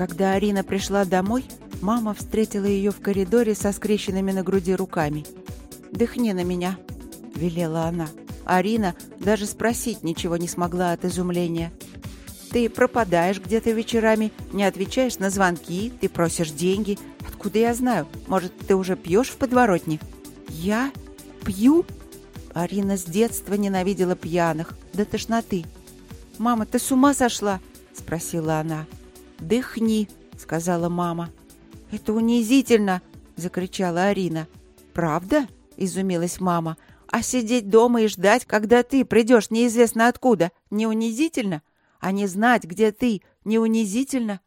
Когда Арина пришла домой, мама встретила ее в коридоре со скрещенными на груди руками. «Дыхни на меня», — велела она. Арина даже спросить ничего не смогла от изумления. «Ты пропадаешь где-то вечерами, не отвечаешь на звонки, ты просишь деньги. Откуда я знаю? Может, ты уже пьешь в подворотне?» «Я? Пью?» Арина с детства ненавидела пьяных, до тошноты. «Мама, ты с ума сошла?» — спросила она. «Дыхни», — сказала мама. «Это унизительно!» — закричала Арина. «Правда?» — изумилась мама. «А сидеть дома и ждать, когда ты придешь неизвестно откуда, не унизительно? А не знать, где ты, не унизительно?»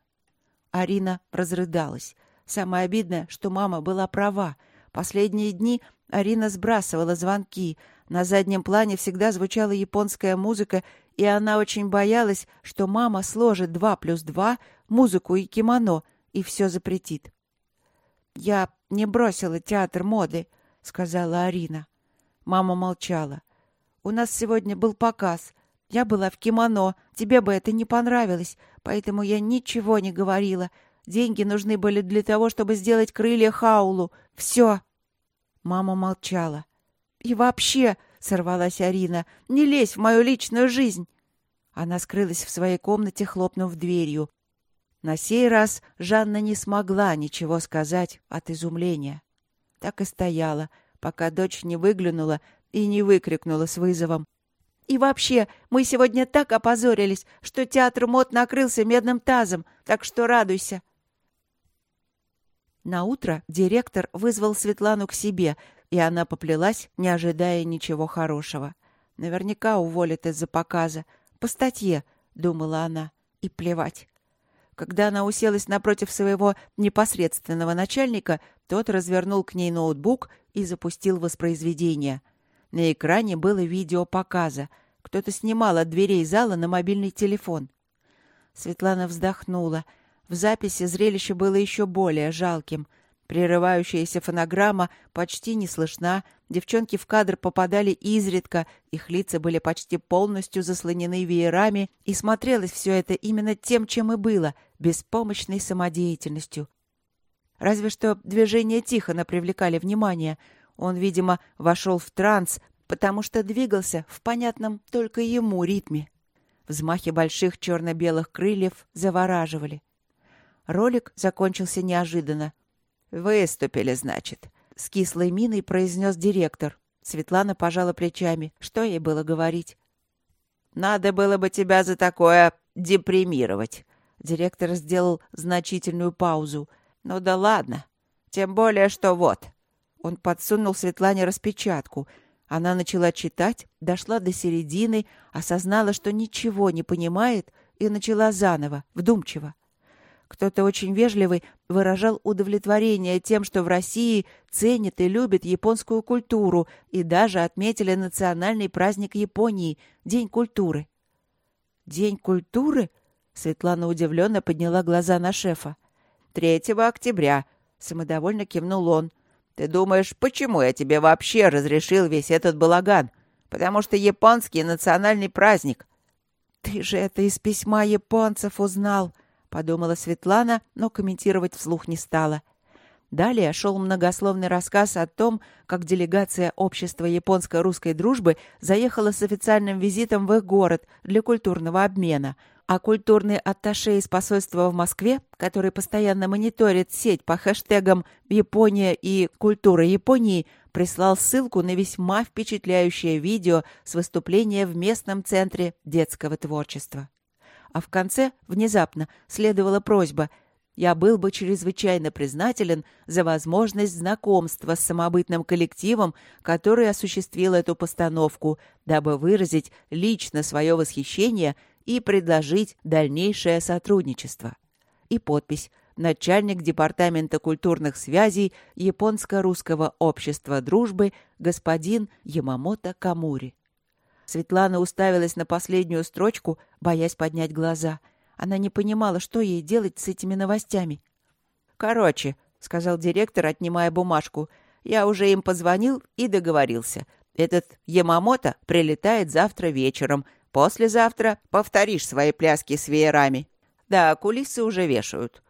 Арина разрыдалась. Самое обидное, что мама была права. Последние дни Арина сбрасывала звонки. На заднем плане всегда звучала японская музыка, и она очень боялась, что мама сложит два плюс два, музыку и кимоно, и все запретит. «Я не бросила театр моды», — сказала Арина. Мама молчала. «У нас сегодня был показ. Я была в кимоно. Тебе бы это не понравилось, поэтому я ничего не говорила. Деньги нужны были для того, чтобы сделать крылья Хаулу. Все!» Мама молчала. «И вообще», — сорвалась Арина, — «не лезь в мою личную жизнь». Она скрылась в своей комнате, хлопнув дверью. На сей раз Жанна не смогла ничего сказать от изумления. Так и стояла, пока дочь не выглянула и не выкрикнула с вызовом. «И вообще, мы сегодня так опозорились, что театр мод накрылся медным тазом, так что радуйся!» На утро директор вызвал Светлану к себе, и она поплелась, не ожидая ничего хорошего. Наверняка уволят из-за показа. По статье, думала она, и плевать. Когда она уселась напротив своего непосредственного начальника, тот развернул к ней ноутбук и запустил воспроизведение. На экране было видео показа. Кто-то снимал от дверей зала на мобильный телефон. Светлана вздохнула — в записи зрелище было еще более жалким. Прерывающаяся фонограмма почти не слышна, девчонки в кадр попадали изредка, их лица были почти полностью заслонены веерами, и смотрелось все это именно тем, чем и было — беспомощной самодеятельностью. Разве что движения Тихона привлекали внимание. Он, видимо, вошел в транс, потому что двигался в понятном только ему ритме. Взмахи больших черно-белых крыльев завораживали. Ролик закончился неожиданно. «Выступили, значит», — с кислой миной произнес директор. Светлана пожала плечами. Что ей было говорить? «Надо было бы тебя за такое депримировать». Директор сделал значительную паузу. «Ну да ладно. Тем более, что вот». Он подсунул Светлане распечатку. Она начала читать, дошла до середины, осознала, что ничего не понимает, и начала заново, вдумчиво. Кто-то очень вежливый выражал удовлетворение тем, что в России ценят и любят японскую культуру и даже отметили национальный праздник Японии — День культуры. «День культуры?» — Светлана удивленно подняла глаза на шефа. «Третьего октября», — самодовольно кивнул он. «Ты думаешь, почему я тебе вообще разрешил весь этот балаган? Потому что японский национальный праздник». «Ты же это из письма японцев узнал», подумала Светлана, но комментировать вслух не стала. Далее шел многословный рассказ о том, как делегация Общества японско-русской дружбы заехала с официальным визитом в их город для культурного обмена, а культурный атташе из посольства в Москве, который постоянно мониторит сеть по хэштегам «Япония» и «Культура Японии», прислал ссылку на весьма впечатляющее видео с выступления в местном центре детского творчества а в конце, внезапно, следовала просьба «Я был бы чрезвычайно признателен за возможность знакомства с самобытным коллективом, который осуществил эту постановку, дабы выразить лично свое восхищение и предложить дальнейшее сотрудничество». И подпись начальник Департамента культурных связей Японско-русского общества дружбы господин Ямамото Камури. Светлана уставилась на последнюю строчку, боясь поднять глаза. Она не понимала, что ей делать с этими новостями. «Короче», — сказал директор, отнимая бумажку, — «я уже им позвонил и договорился. Этот Ямамото прилетает завтра вечером. Послезавтра повторишь свои пляски с веерами». Да, кулисы уже вешают.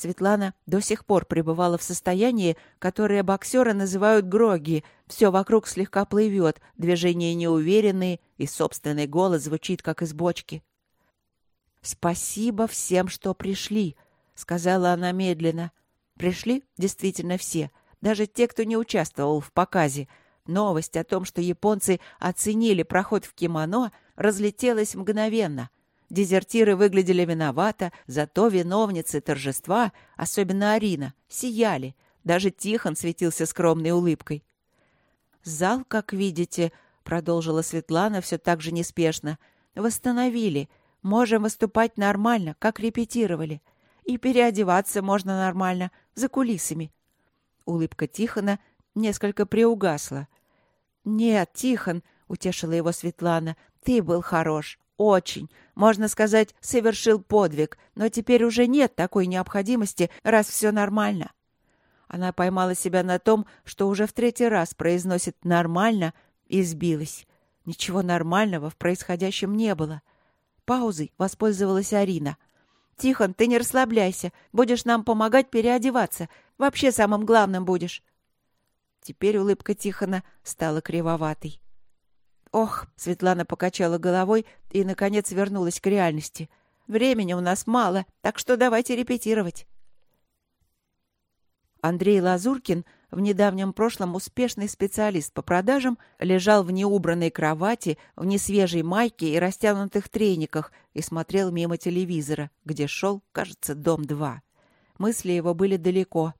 Светлана до сих пор пребывала в состоянии, которое боксеры называют гроги. Все вокруг слегка плывет, движения неуверенные, и собственный голос звучит, как из бочки. «Спасибо всем, что пришли», — сказала она медленно. Пришли действительно все, даже те, кто не участвовал в показе. Новость о том, что японцы оценили проход в кимоно, разлетелась мгновенно — Дезертиры выглядели виновато, зато виновницы торжества, особенно Арина, сияли. Даже Тихон светился скромной улыбкой. «Зал, как видите», — продолжила Светлана все так же неспешно, — «восстановили. Можем выступать нормально, как репетировали. И переодеваться можно нормально, за кулисами». Улыбка Тихона несколько приугасла. «Нет, Тихон», — утешила его Светлана, — «ты был хорош. Очень. Можно сказать, совершил подвиг, но теперь уже нет такой необходимости, раз все нормально. Она поймала себя на том, что уже в третий раз произносит «нормально» и сбилась. Ничего нормального в происходящем не было. Паузой воспользовалась Арина. «Тихон, ты не расслабляйся. Будешь нам помогать переодеваться. Вообще самым главным будешь». Теперь улыбка Тихона стала кривоватой. «Ох!» — Светлана покачала головой и, наконец, вернулась к реальности. «Времени у нас мало, так что давайте репетировать». Андрей Лазуркин, в недавнем прошлом успешный специалист по продажам, лежал в неубранной кровати, в несвежей майке и растянутых трениках и смотрел мимо телевизора, где шел, кажется, «Дом-2». Мысли его были далеко.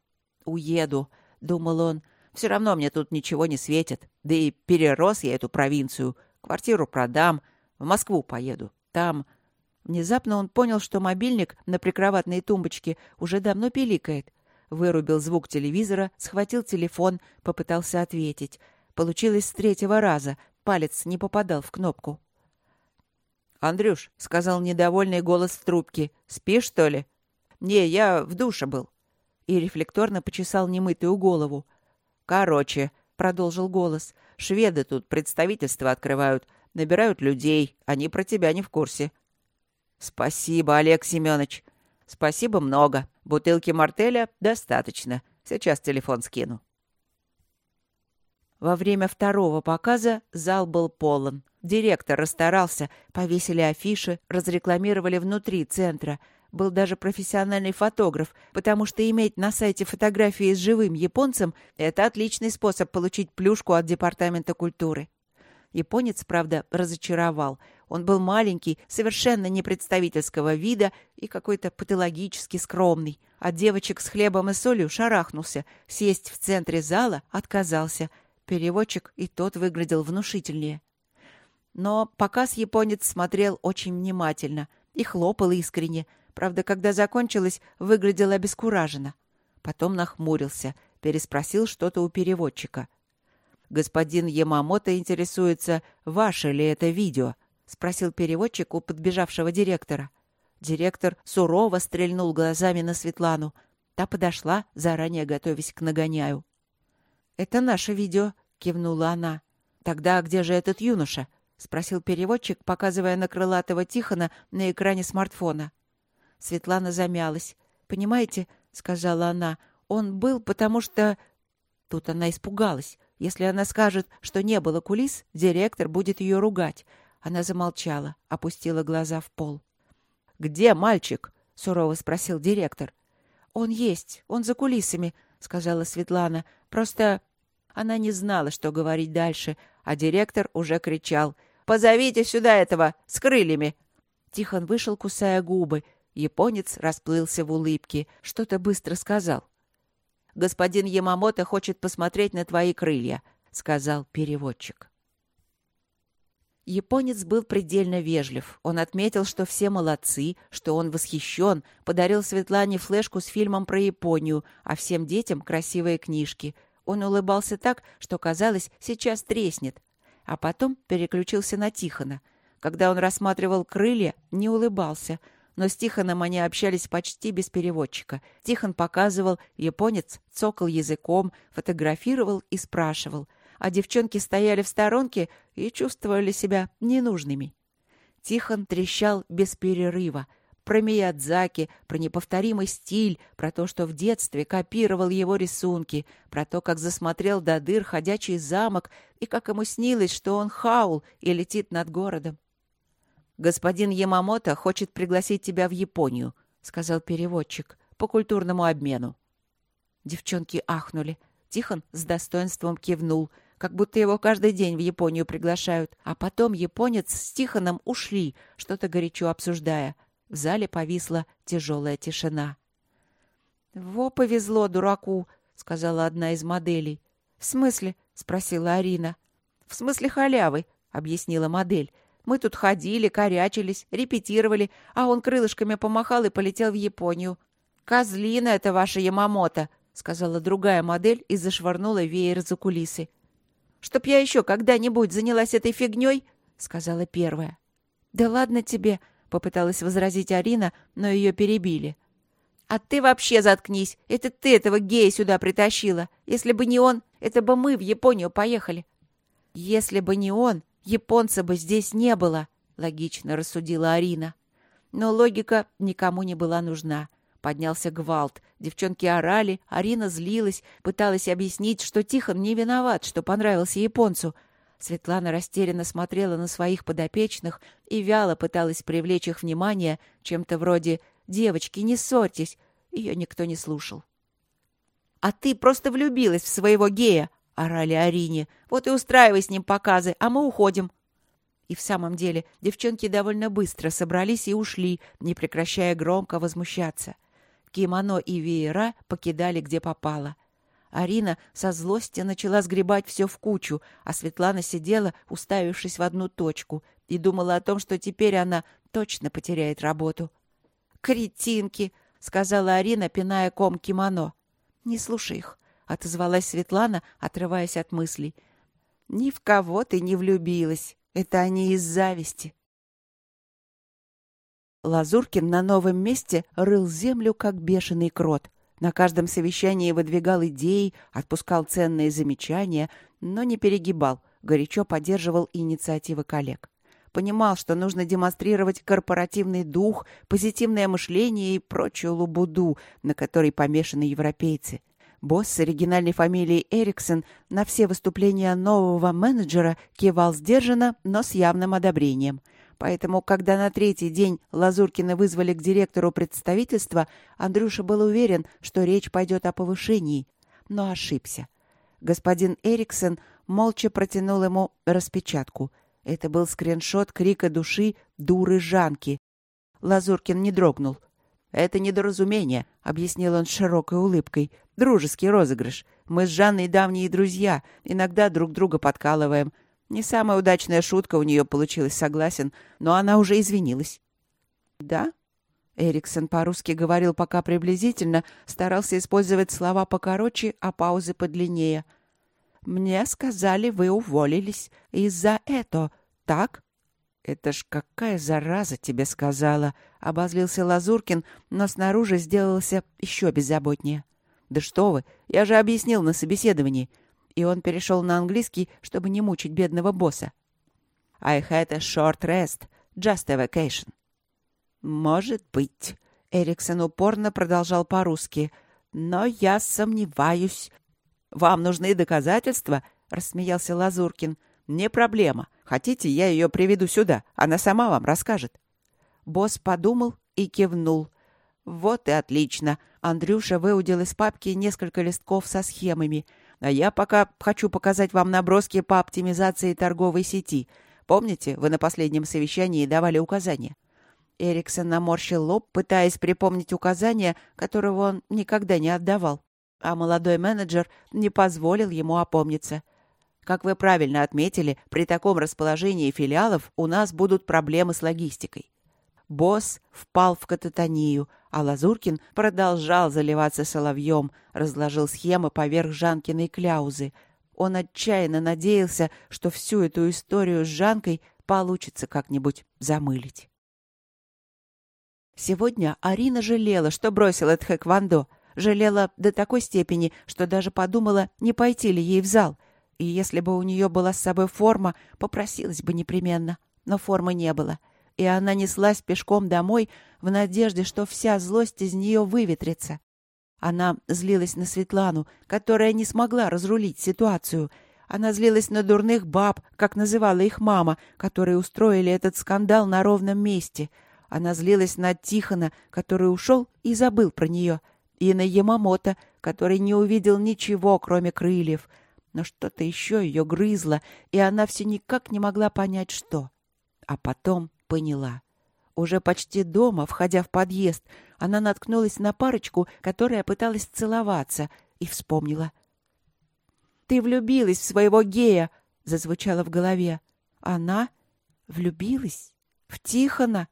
«Уеду», — думал он, все равно мне тут ничего не светит. Да и перерос я эту провинцию. Квартиру продам. В Москву поеду. Там... Внезапно он понял, что мобильник на прикроватной тумбочке уже давно пиликает. Вырубил звук телевизора, схватил телефон, попытался ответить. Получилось с третьего раза. Палец не попадал в кнопку. «Андрюш», — сказал недовольный голос в трубке, — «спишь, что ли?» «Не, я в душе был». И рефлекторно почесал немытую голову. «Короче», — продолжил голос, — «шведы тут представительство открывают, набирают людей, они про тебя не в курсе». «Спасибо, Олег Семенович. Спасибо много. Бутылки мартеля достаточно. Сейчас телефон скину». Во время второго показа зал был полон. Директор расстарался, повесили афиши, разрекламировали внутри центра — был даже профессиональный фотограф, потому что иметь на сайте фотографии с живым японцем – это отличный способ получить плюшку от Департамента культуры. Японец, правда, разочаровал. Он был маленький, совершенно непредставительского вида и какой-то патологически скромный. От девочек с хлебом и солью шарахнулся. Сесть в центре зала отказался. Переводчик и тот выглядел внушительнее. Но показ японец смотрел очень внимательно и хлопал искренне – Правда, когда закончилось, выглядел обескураженно. Потом нахмурился, переспросил что-то у переводчика. «Господин Ямамото интересуется, ваше ли это видео?» — спросил переводчик у подбежавшего директора. Директор сурово стрельнул глазами на Светлану. Та подошла, заранее готовясь к нагоняю. «Это наше видео», — кивнула она. «Тогда где же этот юноша?» — спросил переводчик, показывая на крылатого Тихона на экране смартфона. Светлана замялась. «Понимаете, — сказала она, — он был, потому что...» Тут она испугалась. Если она скажет, что не было кулис, директор будет ее ругать. Она замолчала, опустила глаза в пол. «Где мальчик?» — сурово спросил директор. «Он есть, он за кулисами», — сказала Светлана. «Просто...» Она не знала, что говорить дальше, а директор уже кричал. «Позовите сюда этого, с крыльями!» Тихон вышел, кусая губы. Японец расплылся в улыбке, что-то быстро сказал. «Господин Ямамото хочет посмотреть на твои крылья», — сказал переводчик. Японец был предельно вежлив. Он отметил, что все молодцы, что он восхищен, подарил Светлане флешку с фильмом про Японию, а всем детям красивые книжки. Он улыбался так, что казалось, сейчас треснет. А потом переключился на Тихона. Когда он рассматривал крылья, не улыбался — но с Тихоном они общались почти без переводчика. Тихон показывал, японец цокал языком, фотографировал и спрашивал. А девчонки стояли в сторонке и чувствовали себя ненужными. Тихон трещал без перерыва. Про Миядзаки, про неповторимый стиль, про то, что в детстве копировал его рисунки, про то, как засмотрел до дыр ходячий замок и как ему снилось, что он хаул и летит над городом. «Господин Ямамото хочет пригласить тебя в Японию», — сказал переводчик, — «по культурному обмену». Девчонки ахнули. Тихон с достоинством кивнул, как будто его каждый день в Японию приглашают. А потом японец с Тихоном ушли, что-то горячо обсуждая. В зале повисла тяжелая тишина. «Во повезло дураку», — сказала одна из моделей. «В смысле?» — спросила Арина. «В смысле халявы», — объяснила модель. «Мы тут ходили, корячились, репетировали, а он крылышками помахал и полетел в Японию. Козлина это ваша Ямамото», — сказала другая модель и зашвырнула веер за кулисы. «Чтоб я еще когда-нибудь занялась этой фигней?» — сказала первая. «Да ладно тебе», — попыталась возразить Арина, но ее перебили. «А ты вообще заткнись! Это ты этого гея сюда притащила! Если бы не он, это бы мы в Японию поехали!» «Если бы не он, японца бы здесь не было!» — логично рассудила Арина. Но логика никому не была нужна. Поднялся гвалт. Девчонки орали, Арина злилась, пыталась объяснить, что Тихон не виноват, что понравился японцу. Светлана растерянно смотрела на своих подопечных и вяло пыталась привлечь их внимание чем-то вроде «Девочки, не ссорьтесь!» Ее никто не слушал. «А ты просто влюбилась в своего гея!» — орали Арине. «Вот и устраивай с ним показы, а мы уходим!» И в самом деле девчонки довольно быстро собрались и ушли, не прекращая громко возмущаться. Кимоно и веера покидали где попало. Арина со злости начала сгребать все в кучу, а Светлана сидела, уставившись в одну точку, и думала о том, что теперь она точно потеряет работу. «Кретинки!» — сказала Арина, пиная ком кимоно. «Не слушай их», — отозвалась Светлана, отрываясь от мыслей. «Ни в кого ты не влюбилась. Это они из зависти». Лазуркин на новом месте рыл землю, как бешеный крот. На каждом совещании выдвигал идеи, отпускал ценные замечания, но не перегибал, горячо поддерживал инициативы коллег. Понимал, что нужно демонстрировать корпоративный дух, позитивное мышление и прочую лубуду, на которой помешаны европейцы. Босс с оригинальной фамилией Эриксон на все выступления нового менеджера кивал сдержанно, но с явным одобрением – Поэтому, когда на третий день Лазуркина вызвали к директору представительства, Андрюша был уверен, что речь пойдет о повышении, но ошибся. Господин Эриксон молча протянул ему распечатку. Это был скриншот крика души дуры Жанки. Лазуркин не дрогнул. «Это недоразумение», — объяснил он с широкой улыбкой. «Дружеский розыгрыш. Мы с Жанной давние друзья, иногда друг друга подкалываем. Не самая удачная шутка у нее получилась, согласен, но она уже извинилась. «Да?» Эриксон по-русски говорил пока приблизительно, старался использовать слова покороче, а паузы подлиннее. «Мне сказали, вы уволились. Из-за этого, так?» «Это ж какая зараза тебе сказала!» — обозлился Лазуркин, но снаружи сделался еще беззаботнее. «Да что вы! Я же объяснил на собеседовании и он перешел на английский, чтобы не мучить бедного босса. «I had a short rest, just a vacation». «Может быть», — Эриксон упорно продолжал по-русски, «но я сомневаюсь». «Вам нужны доказательства?» — рассмеялся Лазуркин. «Не проблема. Хотите, я ее приведу сюда. Она сама вам расскажет». Босс подумал и кивнул. «Вот и отлично». Андрюша выудил из папки несколько листков со схемами — а я пока хочу показать вам наброски по оптимизации торговой сети. Помните, вы на последнем совещании давали указания?» Эриксон наморщил лоб, пытаясь припомнить указания, которого он никогда не отдавал. А молодой менеджер не позволил ему опомниться. Как вы правильно отметили, при таком расположении филиалов у нас будут проблемы с логистикой. Босс впал в кататонию, а Лазуркин продолжал заливаться соловьем, разложил схемы поверх Жанкиной кляузы. Он отчаянно надеялся, что всю эту историю с Жанкой получится как-нибудь замылить. Сегодня Арина жалела, что бросила Тхэквондо. Жалела до такой степени, что даже подумала, не пойти ли ей в зал. И если бы у нее была с собой форма, попросилась бы непременно. Но формы не было — и она неслась пешком домой в надежде, что вся злость из нее выветрится. Она злилась на Светлану, которая не смогла разрулить ситуацию. Она злилась на дурных баб, как называла их мама, которые устроили этот скандал на ровном месте. Она злилась на Тихона, который ушел и забыл про нее, и на Ямамото, который не увидел ничего, кроме крыльев. Но что-то еще ее грызло, и она все никак не могла понять, что. А потом поняла. Уже почти дома, входя в подъезд, она наткнулась на парочку, которая пыталась целоваться, и вспомнила. «Ты влюбилась в своего гея!» — зазвучало в голове. «Она влюбилась? В Тихона?»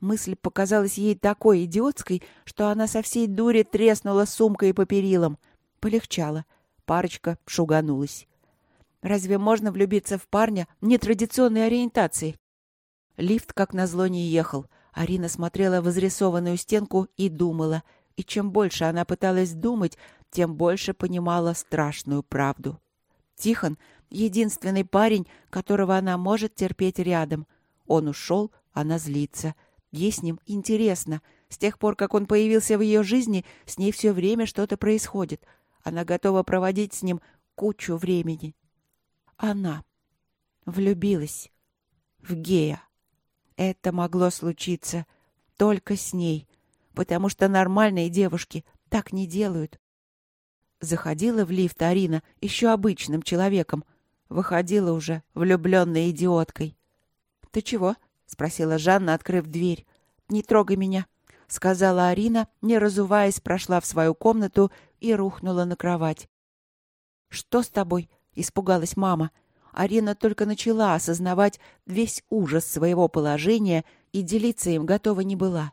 Мысль показалась ей такой идиотской, что она со всей дури треснула сумкой по перилам. Полегчало. Парочка шуганулась. Разве можно влюбиться в парня нетрадиционной ориентации? Лифт, как назло, не ехал. Арина смотрела в изрисованную стенку и думала. И чем больше она пыталась думать, тем больше понимала страшную правду. Тихон — единственный парень, которого она может терпеть рядом. Он ушел, она злится. Ей с ним интересно. С тех пор, как он появился в ее жизни, с ней все время что-то происходит. Она готова проводить с ним кучу времени. Она влюбилась в гея. Это могло случиться только с ней, потому что нормальные девушки так не делают. Заходила в лифт Арина еще обычным человеком, выходила уже влюбленной идиоткой. «Ты чего?» — спросила Жанна, открыв дверь. «Не трогай меня», — сказала Арина, не разуваясь, прошла в свою комнату и рухнула на кровать. «Что с тобой?» — испугалась мама. — Арина только начала осознавать весь ужас своего положения и делиться им готова не была.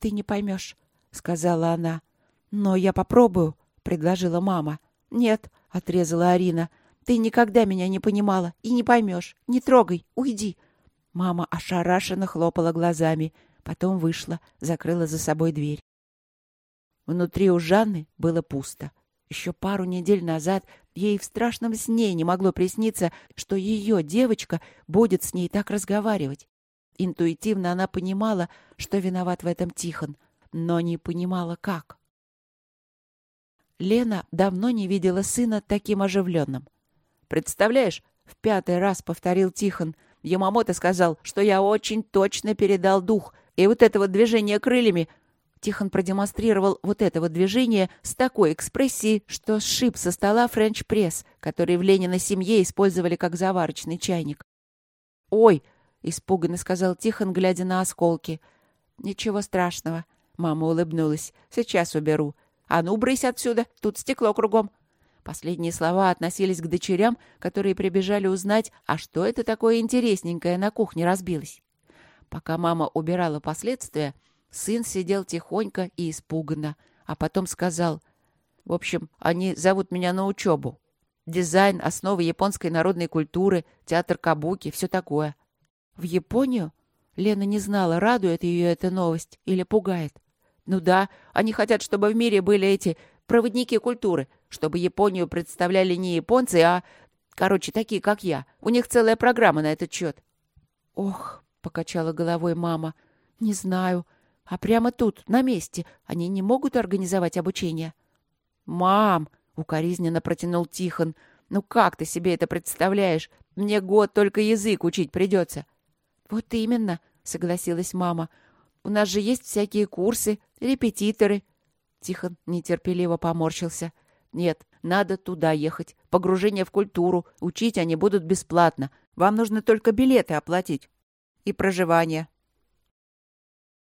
«Ты не поймешь», — сказала она. «Но я попробую», — предложила мама. «Нет», — отрезала Арина. «Ты никогда меня не понимала и не поймешь. Не трогай, уйди». Мама ошарашенно хлопала глазами, потом вышла, закрыла за собой дверь. Внутри у Жанны было пусто. Еще пару недель назад ей в страшном сне не могло присниться, что ее девочка будет с ней так разговаривать. Интуитивно она понимала, что виноват в этом Тихон, но не понимала, как. Лена давно не видела сына таким оживленным. «Представляешь, в пятый раз повторил Тихон. Ямамото сказал, что я очень точно передал дух, и вот это вот движение крыльями Тихон продемонстрировал вот это вот движение с такой экспрессией, что сшиб со стола френч-пресс, который в Ленина семье использовали как заварочный чайник. «Ой!» — испуганно сказал Тихон, глядя на осколки. «Ничего страшного», — мама улыбнулась. «Сейчас уберу. А ну, брысь отсюда, тут стекло кругом». Последние слова относились к дочерям, которые прибежали узнать, а что это такое интересненькое на кухне разбилось. Пока мама убирала последствия, Сын сидел тихонько и испуганно, а потом сказал, «В общем, они зовут меня на учебу. Дизайн, основы японской народной культуры, театр кабуки, все такое». «В Японию?» Лена не знала, радует ее эта новость или пугает. «Ну да, они хотят, чтобы в мире были эти проводники культуры, чтобы Японию представляли не японцы, а, короче, такие, как я. У них целая программа на этот счет». «Ох», — покачала головой мама, — «не знаю. А прямо тут, на месте, они не могут организовать обучение? «Мам!» — укоризненно протянул Тихон. «Ну как ты себе это представляешь? Мне год только язык учить придется». «Вот именно», — согласилась мама. «У нас же есть всякие курсы, репетиторы». Тихон нетерпеливо поморщился. «Нет, надо туда ехать. Погружение в культуру. Учить они будут бесплатно. Вам нужно только билеты оплатить. И проживание.